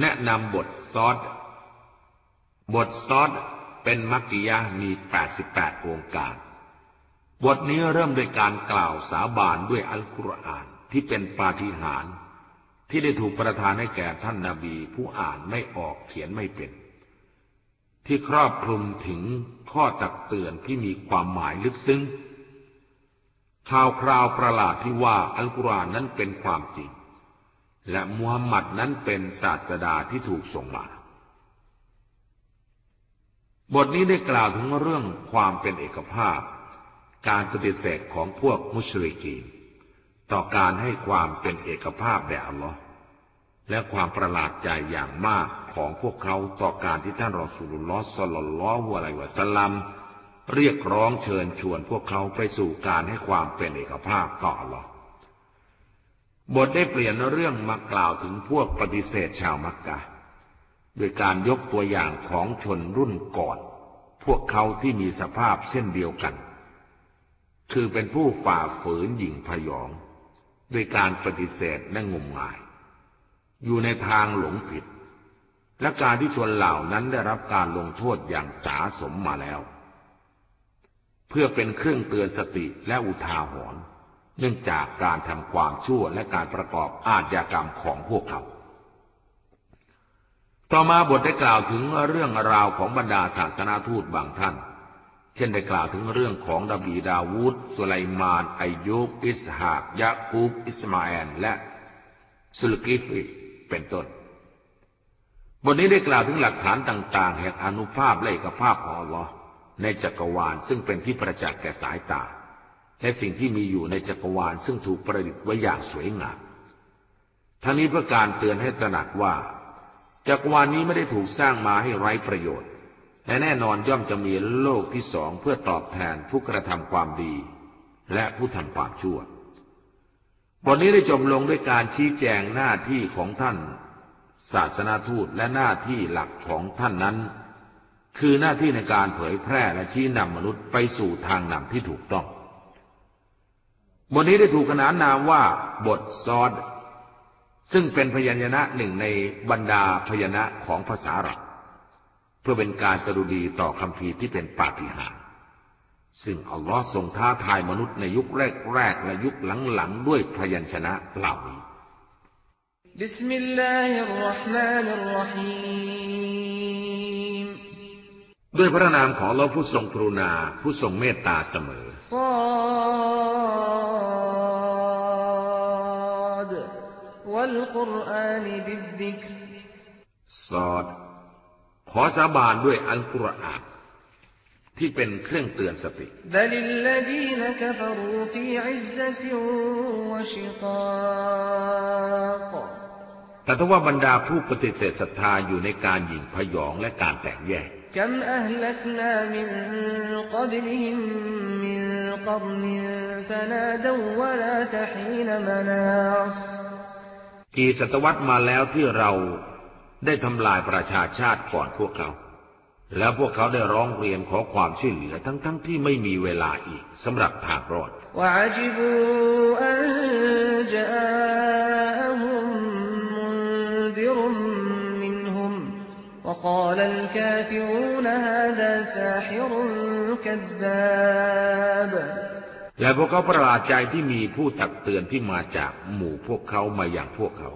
แนะนำบทซอดบทซอดเป็นมักกิยะมี 88 องค์การ บทนี้เริ่มด้วยการกล่าวสาบานด้วยอัลกุรอานที่เป็นปาฏิหาริย์ที่ได้ถูกประทานให้แก่ท่านนาบีผู้อ่านไม่ออกเขียนไม่เป็น ที่ครอบคลุมถึงข้อตักเตือนที่มีความหมายลึกซึ้งข่าวคราวประหลาดที่ว่าอัลกุรอานนั้นเป็นความจริง และมุฮัมหมัดนั้นเป็นศาสดาที่ถูกส่งมา บทนี้ได้กล่าวถึงเรื่องความเป็นเอกภาพ การปฏิเสธของพวกมุชริกีนต่อการให้ความเป็นเอกภาพแด่อัลลอฮ์และความประหลาดใจอย่างมากของพวกเขาต่อการที่ท่านรอสูลุลลอฮ์สลลลลอฮุอะลัยวะสัลลัมเรียกร้องเชิญชวนพวกเขาไปสู่การให้ความเป็นเอกภาพต่ออัลลอฮ์ บทได้เปลี่ยนเรื่องมากล่าวถึงพวกปฏิเสธชาวมักกะโดยการยกตัวอย่างของชนรุ่นก่อน พวกเขาที่มีสภาพเช่นเดียวกัน คือเป็นผู้ฝ่าฝืนหญิงพยองด้วยการปฏิเสธและงมงาย อยู่ในทางหลงผิด และการที่ชนเหล่านั้นได้รับการลงโทษอย่างสาสมมาแล้ว เพื่อเป็นเครื่องเตือนสติและอุทาหรณ์ เนื่องจากการทำความชั่วและการประกอบอาชญากรรมของพวกเขา ต่อมาบทได้กล่าวถึงเรื่องราวของบรรดาศาสนาทูตบางท่าน เช่นได้กล่าวถึงเรื่องของดาบีดาวูดสุไลมานอายุบอิสฮากยะคูบอิสมาแอนและสุลกิฟิเป็นต้น บทนี้ได้กล่าวถึงหลักฐานต่าง ๆ แห่งอนุภาพและเอกภาพของอัลลอฮ์ในจักรวาลซึ่งเป็นที่ประจักษ์แก่สายตา และสิ่งที่มีอยู่ในจักรวาลซึ่งถูกประดิษฐ์ไว้อย่างสวยงามทั้งนี้เพื่อการเตือนให้ตระหนักว่า จักรวาลนี้ไม่ได้ถูกสร้างมาให้ไร้ประโยชน์ และแน่นอนย่อมจะมีโลกที่สองเพื่อตอบแทนผู้กระทำความดี และผู้ทำความชั่วบทนี้ได้จบลงด้วยการชี้แจงหน้าที่ของท่าน ศาสนาทูตและหน้าที่หลักของท่านนั้น คือหน้าที่ในการเผยแพร่และชี้นำมนุษย์ไปสู่ทางนำที่ถูกต้อง บทนี้ได้ถูกขนานนามว่า บทซอด ซึ่งเป็นพยัญชนะหนึ่งในบรรดาพยัญชนะของภาษาอับพื่อเป็นการสรุดีต่อคำพีที่เป็นปาฏิหาริย์ซึ่งอัลลอฮ์ทรงท้าทายมนุษย์ในยุคแรกๆและยุคหลังๆด้วยพยัญชนะเหล่านี้ บิสมิลลาฮิรราะห์มานิรราะฮีม ด้วยพระนามของเราผู้ทรงกรุณาผู้ทรงเมตตาเสมอซอดวัลกุรอานิบิดดิกซอด ขอสาบานด้วยอัลกุรอานที่เป็นเครื่องเตือนสติ แต่ถ้าว่าบรรดาผู้ปฏิเสธศรัทธาอยู่ในการหยิ่งพยองและการแตกแยก กี่ศตวรรษมาแล้วที่เราได้ทำลายประชาชาติก่อนพวกเขา แล้วพวกเขาได้ร้องเรียนขอความช่วยเหลือทั้งๆทที่ไม่มีเวลาอีกสำหรับทางรอด และพวกเขาประหลาดใจที่มีผู้ตักเตือนที่มาจากหมู่พวกเขามาอย่างพวกเขา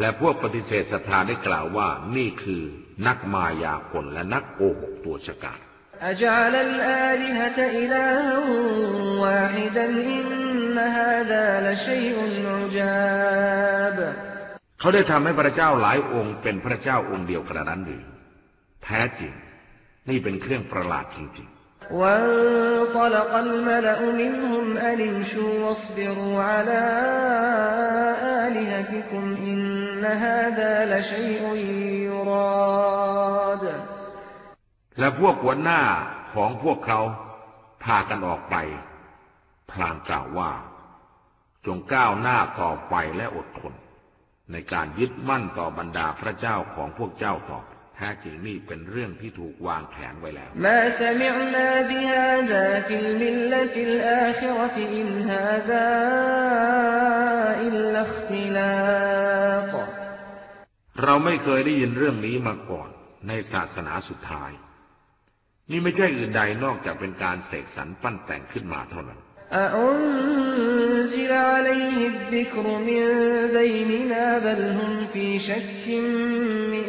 และพวกปฏิเสธศรัทธาได้กล่าวว่านี่คือนักมายาคนและนักโกหกตัวฉกาจเขาได้ทำให้พระเจ้าหลายองค์เป็นพระเจ้าองค์เดียวกระนั้นหรือ แท้จริง นี่เป็นเครื่องประหลาดจริงๆ وانطلق الملأ منهم أن امشوا واصبروا على آلهتكم إن هذا لشيء يراد และพวกหัวหน้าของพวกเขาพากันออกไป พลางกล่าวว่า จงก้าวหน้าต่อไปและอดทนในการยึดมั่นต่อบรรดาพระเจ้าของพวกเจ้าต่อไปแ แท้จริงนี่เป็นเรื่องที่ถูกวางแผนไว้แล้วما سمعنا بهذا في الملة الآخرة إن هذا إلا اختلاقเราไม่เคยได้ยินเรื่องนี้มาก่อน ในศาสนาสุดท้าย นี่ไม่ใช่อื่นใดนอกจากเป็นการเสกสรรปั้นแต่งขึ้นมาเท่านั้น أأنزل عليه الذكر من بيننا بل هم في شك من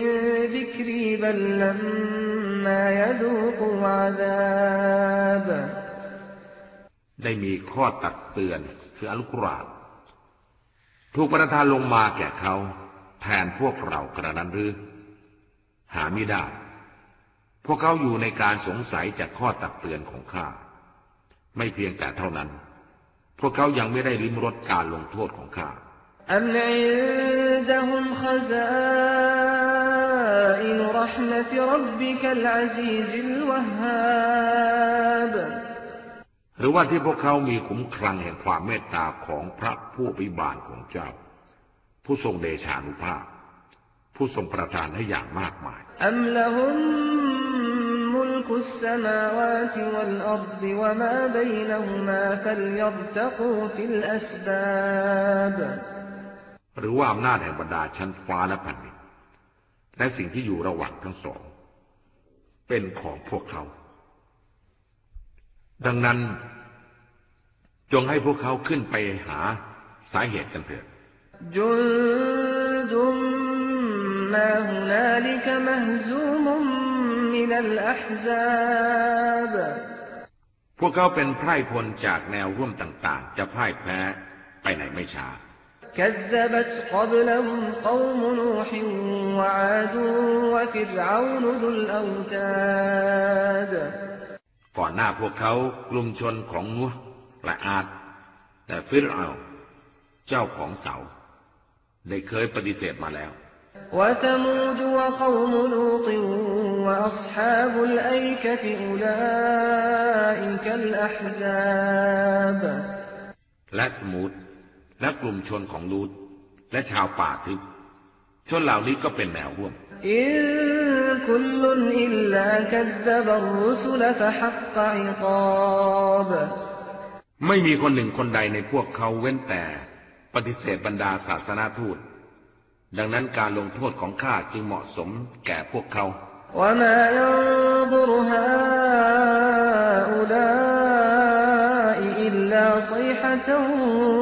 ذكري بل لما يذوقوا عذاب ได้มีข้อตักเตือนคืออัลกุรอานถูกประทานลงมาแก่เขาแทนพวกเรากระนั้นหรือ หาไม่ได้ พวกเขาอยู่ในการสงสัยจากข้อตักเตือนของข้า ไม่เพียงแต่เท่านั้น พวกเขายังไม่ได้ลิ้มรสการลงโทษของข้าอัมอิดะฮุมขซาอินรหมะติรับบิกัลอาซีซิลวะฮบหรือว่าที่พวกเขามีขุมคลังแห่งความเมตตาของพระผู้ปิบาลของเจ้า ผู้ทรงเดชานุภาพ ผู้ทรงประทานให้อย่างมากมายอัมลฮุม ملك السماوات والأرض وما بينهما فليرتقوا في الأسباب หรือว่าอำนาจแห่งบรรดาชั้นฟ้าและแผ่นดินและสิ่งที่อยู่ระหว่างทั้งสอง เป็นของพวกเขา ดังนั้น จงให้พวกเขาขึ้นไปหาสาเหตุกันเถิด جند ما هنالك مهزوم من الأحزاب พวกเขาเป็นไพร่พลจากแนวร่วมต่างๆ จะพ่ายแพ้ไปไหนไม่ช้า كذبت قبلهم قوم نوح وعاد وفرعون ذو الأوتاد ก่อนหน้าพวกเขากลุ่มชนของนัวและอาดแต่ฟิรเอาเจ้าของเสา ได้เคยปฏิเสธมาแล้ว وثمود وقوم لوط وأصحاب الأيكة أولئك الأحزاب และสมุดและกลุ่มชนของลูดและชาวป่าทึบชนเหล่านี้ก็เป็นแนวร่วม إن كل إلا كذب الرسل فحق عقاب ไม่มีคนหนึ่งคนใดในพวกเขาเว้นแต่ปฏิเสธบรรดาศาสนาทูต ดังนั้นการลงโทษของข้าจึงเหมาะสมแก่พวกเขา وما ينظر هؤلاء إلا صيحة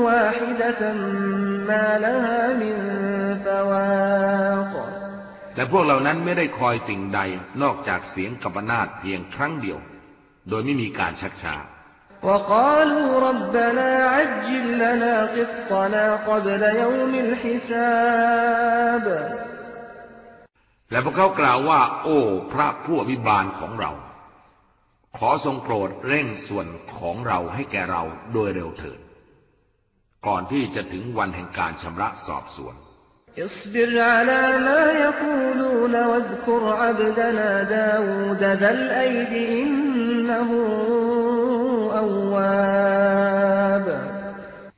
واحدة ما لها من فواق และพวกเหล่านั้นไม่ได้คอยสิ่งใดนอกจากเสียงกับบนาดเพียงครั้งเดียว โดยไม่มีการชักช้า وقالوا ربنا عجل لنا قطنا قبل يوم الحساب และพวกเขากล่าวว่า โอ้ พระผู้อภิบาลของเรา ขอทรงโปรดเร่งส่วนของเราให้แก่เราโดยเร็วเถิด ก่อนที่จะถึงวันแห่งการชำระสอบสวน اصبر على ما يقولون واذكر عبدنا داود ذا الأيد إنه أواب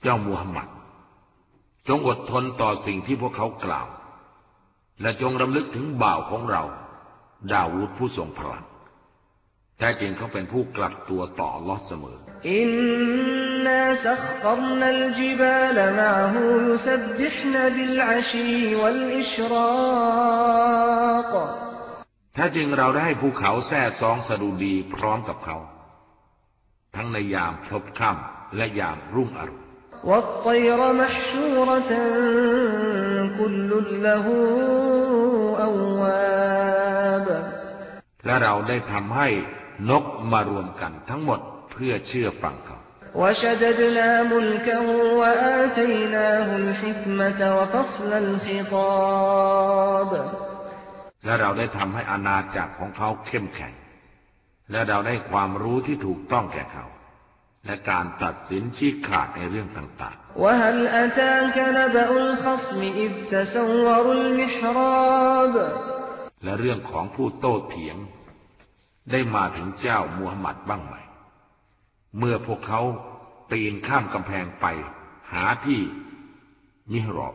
เจ้ามูฮัมหมัด จงอดทนต่อสิ่งที่พวกเขากล่าว และจงรำลึกถึงบ่าวของเรา ดาวูดผู้ทรงพลังแท้จริงเขาเป็นผู้กลับตัวต่ออัลลอฮ์เสมอ إنا سخرنا الجبال معه يسبحن بالعشي والإشراق แท้จริงเราได้ให้ภูเขาแท้ซองสดุดีพร้อมกับเขา ทั้งในยามพลบค่ำและยามรุ่งอรุณ والطير محشورة كل له أواب และเราได้ทำให้นกมารวมกันทั้งหมดเพื่อเชื่อฟังเขา وشددنا ملكه وآتيناه الحكمة وفصل الخطاب และเราได้ทำให้อาณาจักรของเขาเข้มแข็ง และเราได้ความรู้ที่ถูกต้องแก่เขา และการตัดสินชี้ขาดในเรื่องต่าง وهل أتاك نبأ الخصم إذ تسوروا المحراب ๆ และเรื่องของผู้โต้เถียง ได้มาถึงเจ้ามูฮัมหมัดบ้างไหม เมื่อพวกเขาปีนข้ามกำแพงไป หาที่มิฮรอบ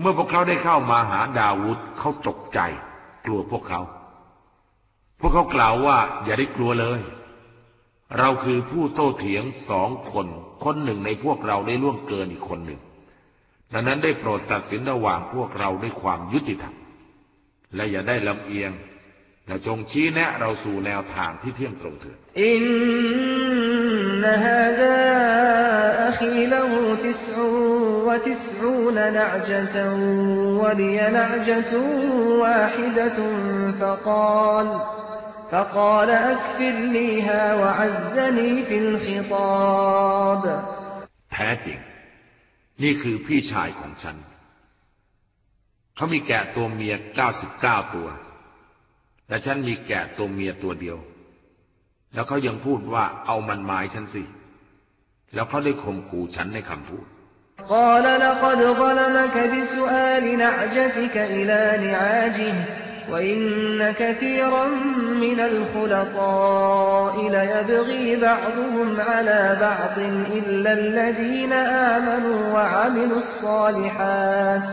เมื่อพวกเขาได้เข้ามาหาดาวุธเขาตกใจ กลัวพวกเขา พวกเขากล่าวว่า อย่าได้กลัวเลย เราคือผู้โต้เถียงสองคน คนหนึ่งในพวกเราได้ล่วงเกินอีกคนหนึ่ง ดังนั้นได้โปรดตัดสินระหว่างพวกเราด้วยความยุติธรรม และอย่าได้ลำเอียง และจงชี้แนะเราสู่แนวทางที่เที่ยงตรงเถิด إن هذا أخي له تسع وتسعون نعجة ولي نعجة واحدة فقال فقال أكفلنيها وعزني في الخطاب แท้จริง นี่คือพี่ชายของฉัน เขามีแกะตัวเมีย 99 ตัว แต่ฉันมีแกะตัวเมียตัวเดียว แล้วเขายังพูดว่าเอามันหมายฉันสิ แล้วเขาได้ข่มขู่ฉันในคำพูด قال لقد ظلمك بسؤال نعجتك إلى نعاجه وإن كثيرا من الخلطاء ليبغي بعضهم على بعض إلا الذين آمنوا وعملوا الصالحات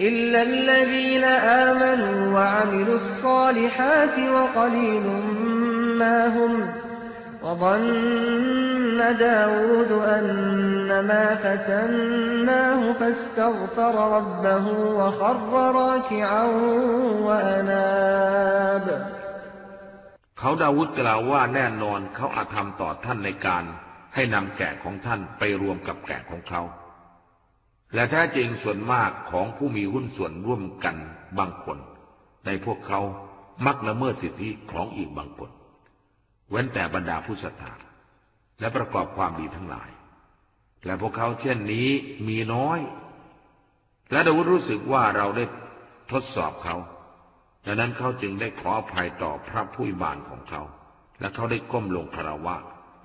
إلا الذين آمنوا وعملوا الصالحات وقليل ما هم وظن داود أنما فتناه فاستغفر ربه وخر راكعا وأناب เขาดาวุฒกล่าวว่าแน่นอนเขาอาจทำต่อท่านในการให้นำแกะของท่านไปรวมกับแกะของเขา และแท้จริงส่วนมากของผู้มีหุ้นส่วนร่วมกันบางคน ในพวกเขามักละเมิดสิทธิของอีกบางคน เว้นแต่บรรดาผู้ศรัทธาและประกอบความดีทั้งหลาย และพวกเขาเช่นนี้มีน้อย และดาวุฒรู้สึกว่าเราได้ทดสอบเขาดังนั้นเขาจึงได้ขออภัยต่อพระผู้บานของเขา และเขาได้ก้มลงคารวะ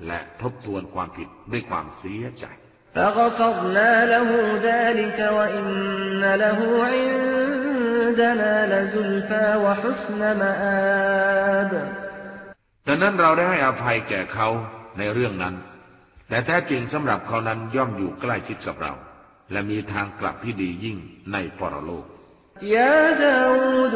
และทบทวนความผิดด้วยความเสียใจ فغفرنا له ذلك وإن له عندنا لزلفى وحسن مآب ดังนั้นเราได้ให้อภัยแก่เขาในเรื่องนั้น แต่แท้จริงสำหรับเขานั้นย่อมอยู่ใกล้ชิดกับเรา และมีทางกลับที่ดียิ่งในปรโลก يا داود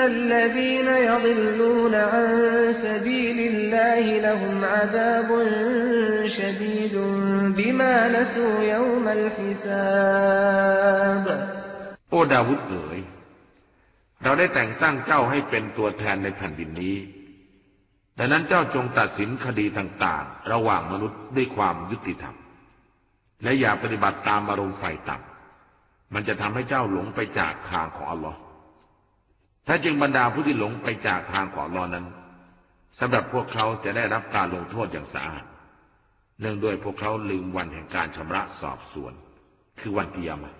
الذين يضلون عن سبيل الله لهم عذاب شديد بما نسوا يوم الحساب โอ้ดาวุฒเอ๋ยเราได้แต่งตั้งเจ้าให้เป็นตัวแทนในแผ่นดินนี้ ดังนั้นเจ้าจงตัดสินคดีต่างๆ ระหว่างมนุษย์ด้วยความยุติธรรม และอย่าปฏิบัติตามอารมณ์ไฟต่ำมันจะทำให้เจ้าหลงไปจากทางของอัลลอฮ์ ถ้าจึงบรรดาผู้ที่หลงไปจากทางของนอนั้นสำหรับพวกเขาจะได้รับการลงโทษอย่างสะอาดเนื่องด้วยพวกเขาลืมวันแห่งการชำระสอบสวน คือวันกิยามะ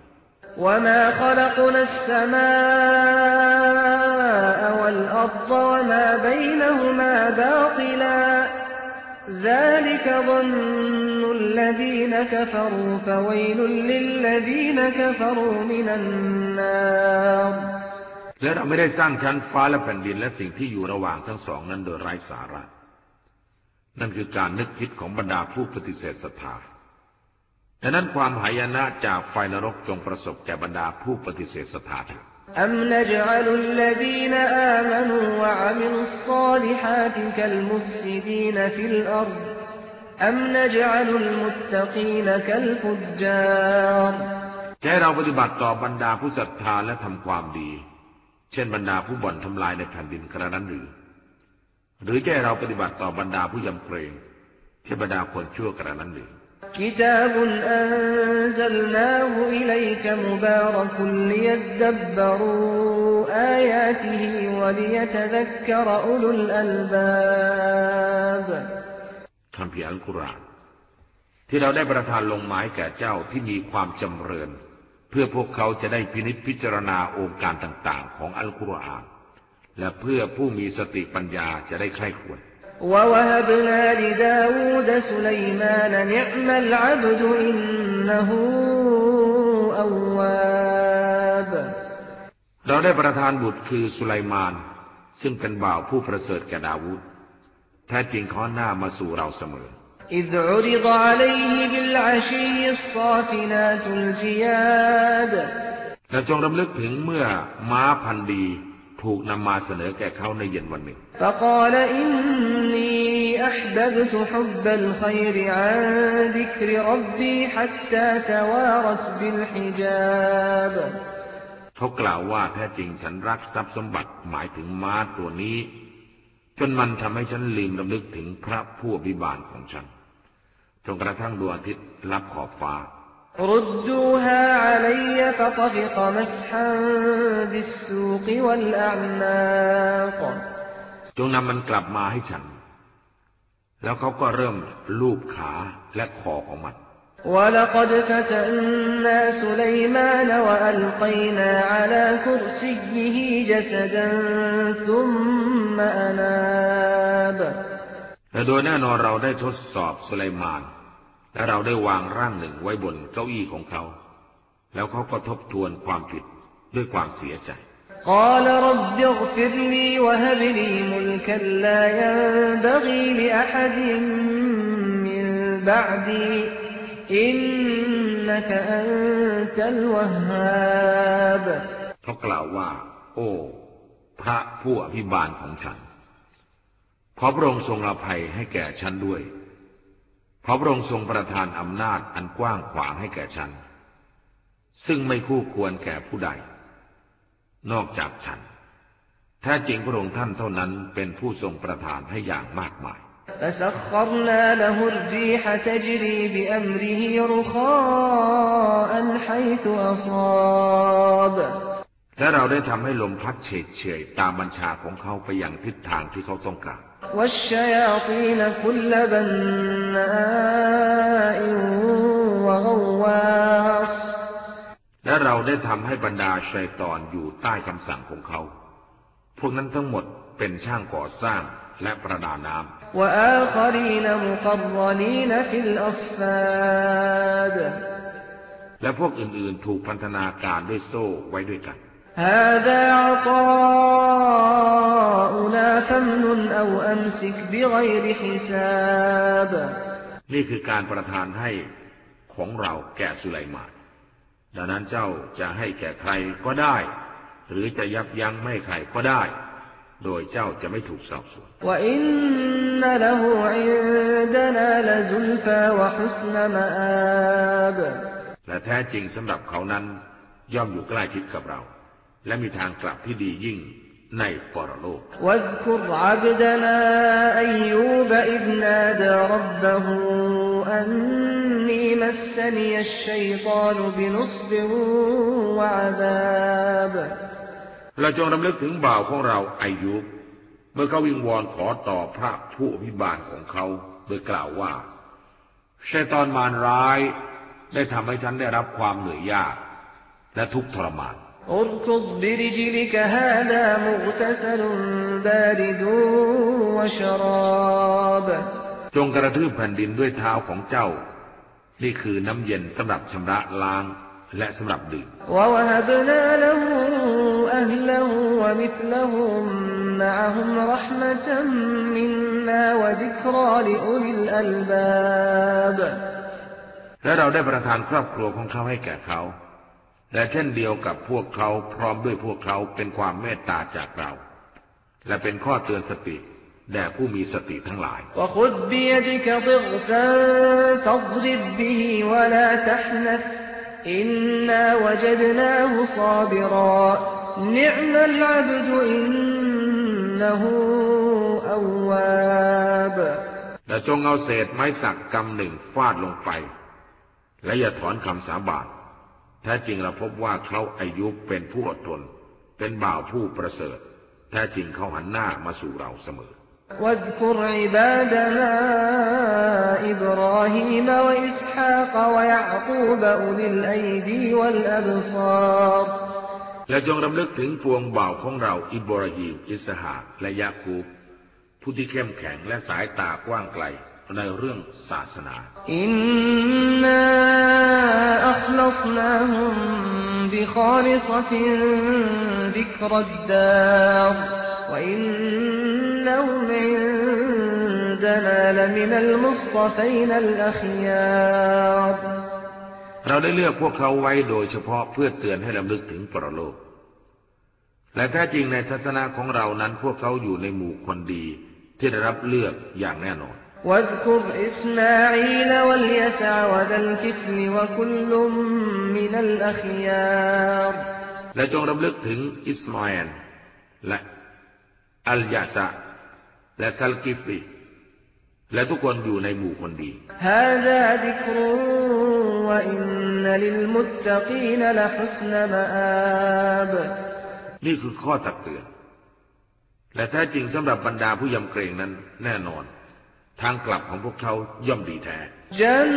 และ และเราไม่ได้สร้างชั้นฟ้าและแผ่นดินและสิ่งที่อยู่ระหว่างทั้งสองนั้นโดยไร้สาระ นั่นคือการนึกคิดของบรรดาผู้ปฏิเสธศรัทธาดังนั้นความหายนะจากไฟนรกจงประสบแก่บรรดาผู้ปฏิเสธศรัทธาเأم نجعل الذين آمنوا وعملوا الصالحات كالمفسدين في الأرض أم نجعل المتقين كالفجارรใช้เราปฏิบัติต่อบรรดาผู้ศรัทธาและทำความดี เช่นบรรดาผู้บ่อนทำลายในแผ่นดินกระนั้นหรือ หรือจะให้เราปฏิบัติต่อบรรดาผู้ยำเกรงเช่นบรรดาคนชั่วกระนั้นหรือ كتاب أنزلناه إليك مبارك ليدبروا آياته وليتذكر أولو الألباب คำเพียอัลกุรอานที่เราได้ประทานลงหมายแก่เจ้าที่มีความจำเริญ เพื่อพวกเขาจะได้พินิจพิจารณาองค์การต่างๆ ของอัลกุรอาน และเพื่อผู้มีสติปัญญาจะได้ใคร่ควร ووهبنا لداود سليمان نعم العبد إنه أواب เราได้ประทานบุตรคือสุไลมาน ซึ่งเป็นบ่าวผู้ประเสริฐแก่ดาวูดแท้จริงเขาหน้ามาสู่เราเสมอ إذ عرض عليه بالعشي الصافنات الجياد และจงรำลึกถึงเมื่อม้าพันธุ์ดีถูกนำมาเสนอแก่เขาในเย็นวันหนึ่ง فقال إني أحببت حب الخير عن ذكر ربي حتى توارت بالحجاب เขากล่าวว่าแท้จริงฉันรักทรัพย์สมบัติหมายถึงม้าตัวนี้ จนมันทำให้ฉันลืมรำลึกถึงพระผู้อภิบาลของฉัน จนกระทั่งดวงอาทิตย์รับขอบฟ้า ردوها علي فطفق مسحا بالسوق والأعناق จงนำมันกลับมาให้ฉัน แล้วเขาก็เริ่มลูบขาและคอของมัน ولقد فتنا سليمان وألقينا على كرسيه جسدا ثم أناب และโดยแน่นอนเราได้ทดสอบสุไลมาน และเราได้วางร่างหนึ่งไว้บนเก้าอี้ของเขา แล้วเขาก็ทบทวนความผิดด้วยความเสียใจกล่าวรับบิฆฟิรลีวะฮบลีมุลกันลายันบกีลิอะฮัดมินบะดีอินนักอันตัลวะฮาบเขากล่าวว่า โอ้ พระผู้อภิบาลของฉัน ขอพระองค์ทรงอภัยให้แก่ฉันด้วย ขอพระองค์ทรงประทานอำนาจอันกว้างขวางให้แก่ฉัน ซึ่งไม่คู่ควรแก่ผู้ใด นอกจากฉัน แท้จริงพระองค์ท่านเท่านั้นเป็นผู้ทรงประทานให้อย่างมากมาย فسخرنا له الريح تجري بأمره رخاء حيث أصاب และเราได้ทำให้ลมพัดเฉดเฉยตามบัญชาของเขาไปอย่างทิศทางที่เขาต้องการ والشياطين كل بناء وغواص และเราได้ทำให้บรรดาชัยตอนอยู่ใต้คำสั่งของเขา พวกนั้นทั้งหมดเป็นช่างก่อสร้างและประดาน้ำ وآخرين مقرنين في الأصفاد และพวกอื่นๆถูกพันธนาการด้วยโซ่ไว้ด้วยกัน هذا عطاؤنا فامنن أو أمسك بغير حساب นี่คือการประทานให้ของเราแก่สุไลมาน ดังนั้นเจ้าจะให้แก่ใครก็ได้ หรือจะยับยั้งไม่ให้ใครก็ได้ โดยเจ้าจะไม่ถูกสอบสวน وإن له عندنا لزلفى وحسن مآب และแท้จริงสำหรับเขานั้นย่อมอยู่ใกล้ชิดกับเรา และมีทางกลับที่ดียิ่งในปรโลกเราจงรำลึกถึงบ่าวของเราอายุเมื่อเขาวิงวอนขอต่อพระผู้อภิบาลของเขา โดยกล่าวว่าชัยตอนมารร้าย ได้ทำให้ฉันได้รับความเหนื่อยยาก และทุกข์ทรมาน اركض برجلك هذا مغتسل بارد وشراب จงกระทืบแผ่นดินด้วยเท้าของเจ้า นี่คือน้ำเย็นสำหรับชำระล้างและสำหรับดื่ม ووهبنا له أهله ومثلهم معهم رحمة منا وذكرى لأولي الألباب และเราได้ประทานครอบครัวของเขาให้แก่เขา และเช่นเดียวกับพวกเขาพร้อมด้วยพวกเขาเป็นความเมตตาจากเรา และเป็นข้อเตือนสติแด่ผู้มีสติทั้งหลายและจงเอาเศษไม้สักกำหนึ่งฟาดลงไป และอย่าถอนคำสาบาน แท้จริงเราพบว่าเขาอายุเป็นผู้อดทน เป็นบ่าวผู้ประเสริฐ แท้จริงเขาหันหน้ามาสู่เราเสมอ واذكر عبادنا إبراهيم وإسحاق ويعقوب أولي الأيدي والأبصار และจงรำลึกถึงพวงบ่าวของเราอิบราฮิมอิสหากและยาคูบผู้ที่เข้มแข็งและสายตากว้างไกล ในเรื่องศาสนา إنا أخلصناهم بخالصة ذكرى الدار وإنهم عندنا لمن المصطفين الأخيارเราได้เลือกพวกเขาไว้โดยเฉพาะเพื่อเตือนให้รำลึกถึงปรโลก และแท้จริงในทัศนะของเรานั้นพวกเขาอยู่ในหมู่คนดีที่ได้รับเลือกอย่างแน่นอน واذكر إسماعيل واليسع وذا الكفل وكل من الأخيار และจงรำลึกถึงอิสมาอิลและอัลยาซะและซัลกิฟีและทุกคนอยู่ในหมู่คนดี هذا ذكر وإن للمتقين لحسن مآب นี่คือข้อตักเตือน และแท้จริงสำหรับบรรดาผู้ยำเกรงนั้นแน่นอน ทางกลับของพวกเขาย่อมดีแท้จัน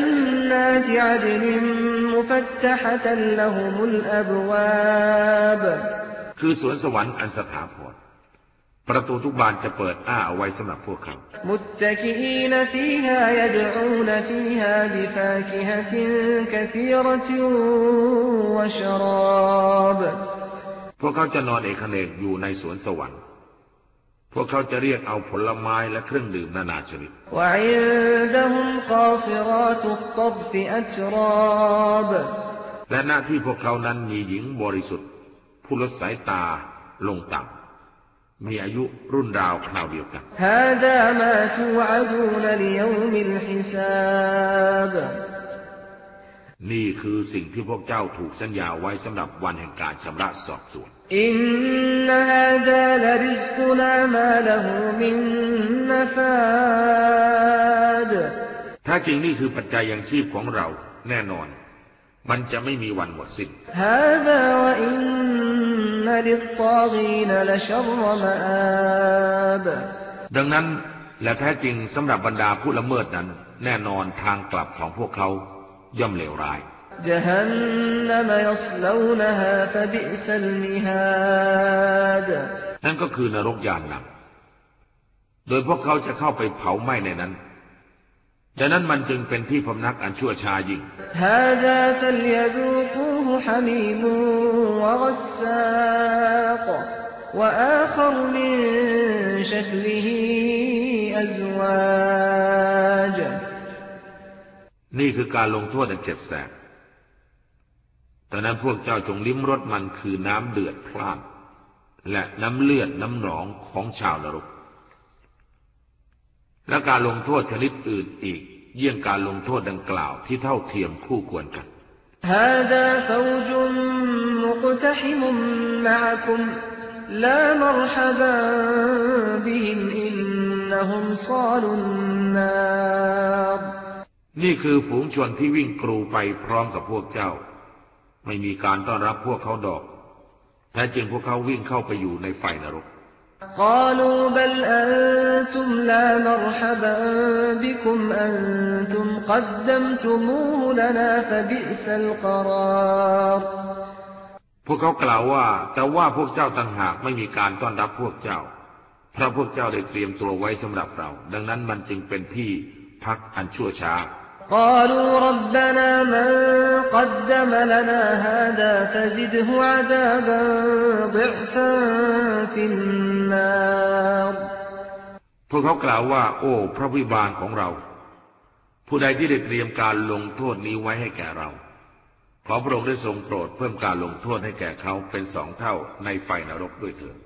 นาติอัดนิมมุฟัตตฮะตัลลหุมุลอับวาบคือสวนสวรรค์อันสถาพรประตูทุกบานจะเปิดอ้าเอาไว้สำหรับพวกเขามุตตะกีนฟีฮายดอูนฟีฮาบิฟาคิฮะตินกะซีรติวะชราบพวกเขาจะนอนเอกเนกอยู่ในสวนสวรรค์ พวกเขาจะเรียกเอาผลไม้และเครื่องดื่มนานาชนิดและหน้าที่พวกเขานั้นมีหญิงบริสุทธิ์ ผู้ลดสายตาลงต่ำมีอายุรุ่นราวคราวเดียวกันนี่คือสิ่งที่พวกเจ้าถูกสัญญาไว้สำหรับวันแห่งการชำระสอบสวน إن هذا لرزقنا ما له من نفادแท้จริงนี่คือปัจจัยยังชีพของเราแน่นอน มันจะไม่มีวันหมดสิ้นهذا وإن للطاغين لشر مآبดังนั้นและแท้จริงสำหรับบรรดาผู้ละเมิดนั้น แน่นอนทางกลับของพวกเขาย่อมเลวร้าย جهنم يصلونها فبئس المهاد นั่นก็คือนรกยานหนักโดยพวกเขาจะเข้าไปเผาไหม้ในนั้นดังนั้นมันจึงเป็นที่พำนักอันชั่วช้ายิ่ง وآخر من شكله أزواج นี่คือการลงโทษอันเจ็บแสบ ตอนนั้นพวกเจ้าจงลิ้มรสมันคือน้ำเดือดพล่านและน้ำเลือดน้ำหนองของชาวนรก และการลงโทษชนิดอื่นอีก เยี่ยงการลงโทษดังกล่าวที่เท่าเทียมคู่ควรกัน هذا فوج مقتحم معكم لا مرحبا بهم إنهم صالوا النار นี่คือฝูงชนที่วิ่งกรูไปพร้อมกับพวกเจ้า ไม่มีการต้อนรับพวกเขาดอก แท้จริงพวกเขาวิ่งเข้าไปอยู่ในไฟนรก قالوا بل أنتم لا مرحبا بكم أنتم قدمتموه لنا فبئس القرار พวกเขากล่าวว่า แต่ว่าพวกเจ้าต่างหากไม่มีการต้อนรับพวกเจ้า เพราะพวกเจ้าได้เตรียมตัวไว้สำหรับเรา ดังนั้นมันจึงเป็นที่พักอันชั่วช้า قالوا ربنا من قدم لنا هذا فزده عذابا ضعفا في النار พวกเขากล่าวว่า โอ้ พระวิบาลของเรา ผู้ใดที่ได้เตรียมการลงโทษนี้ไว้ให้แก่เรา ขอพระองค์ได้ทรงโปรดเพิ่มการลงโทษให้แก่เขาเป็นสองเท่าในไฟนรกด้วยเถิด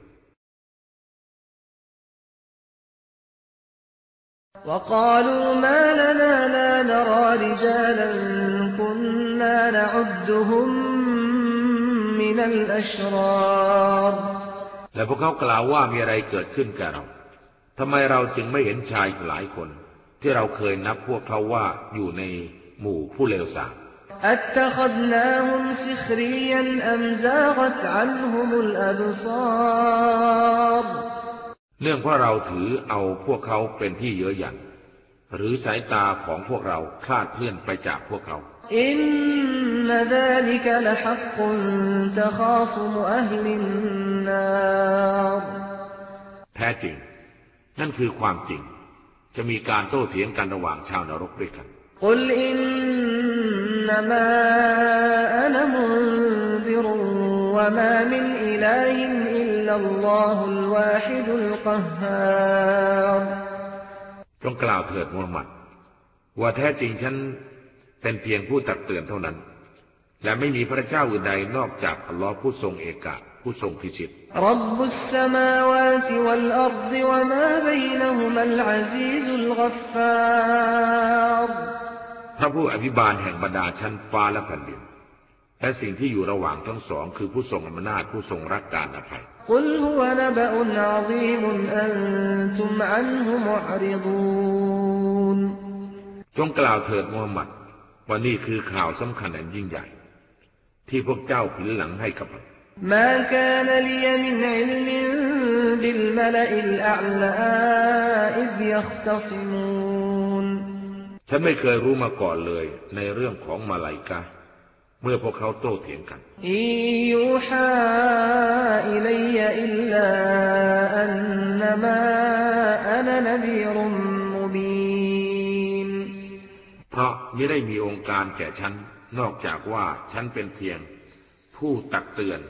وقالوا ما لنا لا نرى رجالا كنا نعدهم من الأشرار และพวกเขากล่าวว่ามีอะไรเกิดขึ้นกับเราทำไมเราจึงไม่เห็นชายหลายคน ที่เราเคยนับพวกเขาว่าอยู่ในหมู่ผู้เลวทราม أتخذناهم سخريا أم زاغت عنهم الأبصار เนื่องเพราะเราถือเอาพวกเขาเป็นที่เยอะหยันหรือสายตาของพวกเราคลาดเคลื่อนไปจากพวกเขา อินนดาลิกะละฮักกุนตะคาสุมอัลลินนาแท้จริง นั่นคือความจริง จะมีการโต้เถียงกันระหว่างชาวนรกด้วยกันกุลอินนมาอันมุน وما من إله إلا الله الواحد القهار จงกล่าวเถิดมูฮัมหมัด ว่าแท้จริงฉันเป็นเพียงผู้ตักเตือนเท่านั้น และไม่มีพระเจ้าอื่นใดนอกจากอัลลอฮ์ผู้ทรงเอกะผู้ทรงพิชิต رب السماوات والأرض وما بينهما العزيز الغفار พระผู้อภิบาลแห่งบรรดาชั้นฟ้าและแผ่นดิน และสิ่งที่อยู่ระหว่างทั้งสอง คือผู้ทรงอำนาจผู้ทรงรักการอภัย قل هو نبأ عظيم أنتم عنه معرضون จงกล่าวเถิดมูฮัมหมัดว่านี่คือข่าวสำคัญอันยิ่งใหญ่ ที่พวกเจ้าผินหลังให้กับมัน ما كان لي من علم بالملأ الأعلى إذ يختصمون ฉันไม่เคยรู้มาก่อนเลยในเรื่องของมาลายกา เมื่อพวกเขาโต้เถียงกัน إن يوحى إلي إلا أنما أنا نذير مبين เพราะไม่ได้มีองค์การแก่ฉัน นอกจากว่าฉันเป็นเพียงผู้ตักเตือน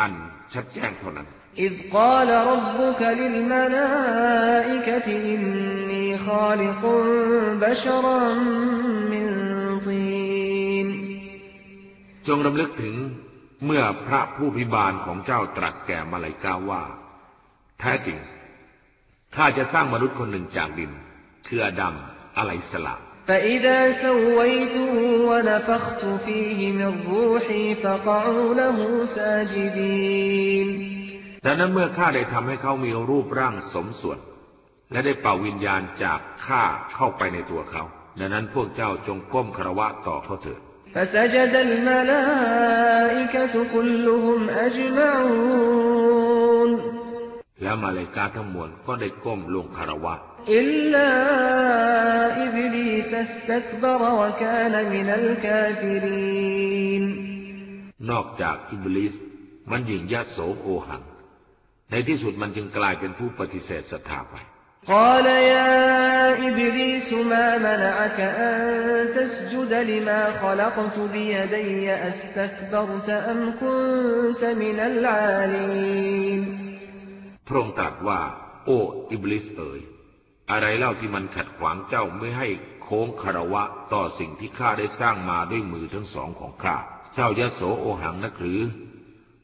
อันชัดแจ้งเท่านั้น إذ قال ربك للملائكة إني خالق بشرا من طين จงรำลึกถึงเมื่อพระผู้พิบาลของเจ้าตรัสแก่มาลายกาว่า แท้จริง ข้าจะสร้างมนุษย์คนหนึ่งจากดิน คืออาดัมอะไรสลามดังนั้นเมื่อข้าได้ทำให้เขามีรูปร่างสมส่วน และได้เป่าวิญญาณจากข้าเข้าไปในตัวเขา ดังนั้นพวกเจ้าจงก้มคารวะต่อเขาเถิด فسجد الملائكة كلهم أجمعون แล้วมาเลายกาทั้งมวลก็ได้ก้มลงคารวะ إلا إبليس استكبر وكان من الكافرين นอกจากอิบลิสมันหยิ่งยโสโอหัง ในที่สุดมันจึงกลายเป็นผู้ปฏิเสธศรัทธาไป قال يا إبليس ما منعك أن تسجد لما خلقت بيدي أستكبرت أم كنت من العالين พระองค์ตรัสว่า โอ้อิบลิสเอ๋ยอะไรเล่าที่มันขัดขวางเจ้าไม่ให้โค้งคารวะต่อสิ่งที่ข้าได้สร้างมาด้วยมือทั้งสองของข้า เจ้ายโสโอหังนักหรือ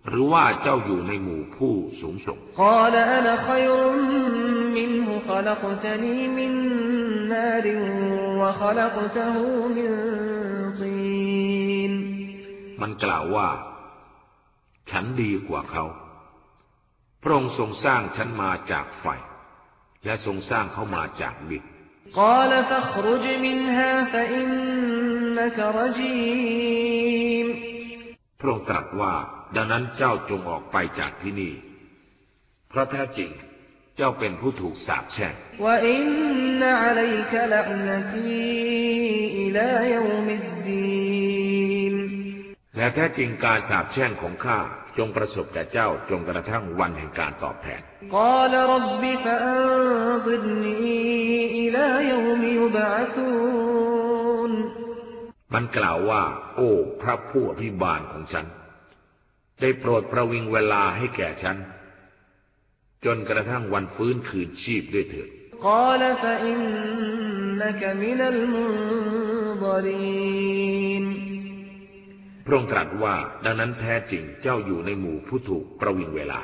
หรือว่าเจ้าอยู่ในหมู่ผู้สูงส่งมันกล่าวว่า ฉันดีกว่าเขา พระองค์ทรงสร้างฉันมาจากไฟ และทรงสร้างเขามาจากดินพระองค์ตรัสว่า ดังนั้นเจ้าจงออกไปจากที่นี่ เพราะแท้จริงเจ้าเป็นผู้ถูกสาปแช่งและแท้จริงการสาปแช่งของข้าจงประสบแก่เจ้าจงกระทั่งวันแห่งการตอบแทนมันกล่าวว่า โอ้ พระผู้อภิบาลของฉัน ได้โปรดประวิงเวลาให้แก่ฉัน จนกระทั่งวันฟื้นคืนชีพด้วยเถิดพระองค์ตรัสว่าดังนั้นแท้จริงเจ้าอยู่ในหมู่ผู้ถูกประวิงเวลา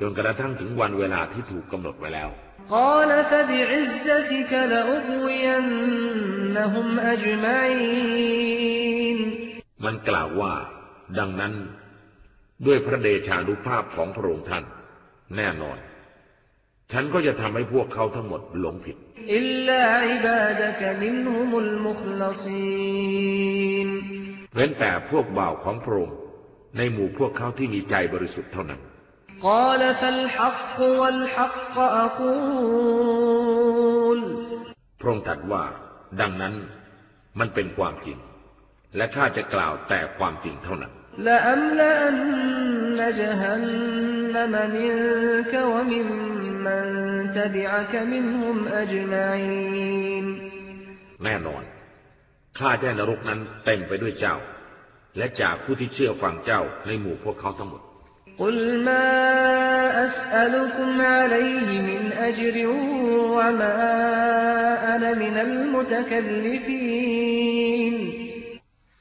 จนกระทั่งถึงวันเวลาที่ถูกกำหนดไว้แล้ว قال فبعزتك لأغوينهم أجمعين มันกล่าวว่า ดังนั้น ด้วยพระเดชานุภาพของพระองค์ท่าน แน่นอน ฉันก็จะทำให้พวกเขาทั้งหมดหลงผิด إلا عبادك منهم المخلصين เว้นแต่พวกบ่าวของพระองค์ ในหมู่พวกเขาที่มีใจบริสุทธิ์เท่านั้น قال فالحق والحق أقول พระองค์ตรัสว่า ดังนั้นมันเป็นความจริง และข้าจะกล่าวแต่ความจริงเท่านั้น لأملأن جهنم منك وممن تبعك منهم أجمعين แน่นอน ข้าจะให้นรกนั้นเต็มไปด้วยเจ้า และจากผู้ที่เชื่อฟังเจ้าในหมู่พวกเขาทั้งหมด قل ما أسألكم عليه من أجر وما أنا من المتكلفين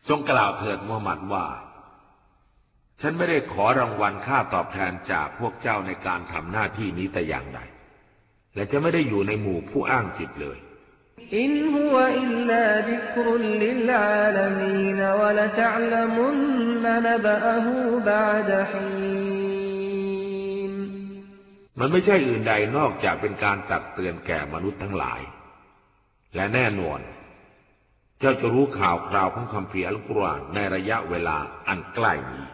จงกล่าวเถิดมูฮัมหมัดว่า ฉันไม่ได้ขอรางวัลค่าตอบแทนจากพวกเจ้าในการทำหน้าที่นี้แต่อย่างใด และจะไม่ได้อยู่ในหมู่ผู้อ้างสิทธิ์เลย إن هو إلا ذكر للعالمين ولتعلمن نبأه بعد حين มันไม่ใช่อื่นใดนอกจากเป็นการตักเตือนแก่มนุษย์ทั้งหลาย และแน่นอน เจ้าจะรู้ข่าวคราวของคัมภีร์อัลกุรอานในระยะเวลาอันใกล้นี้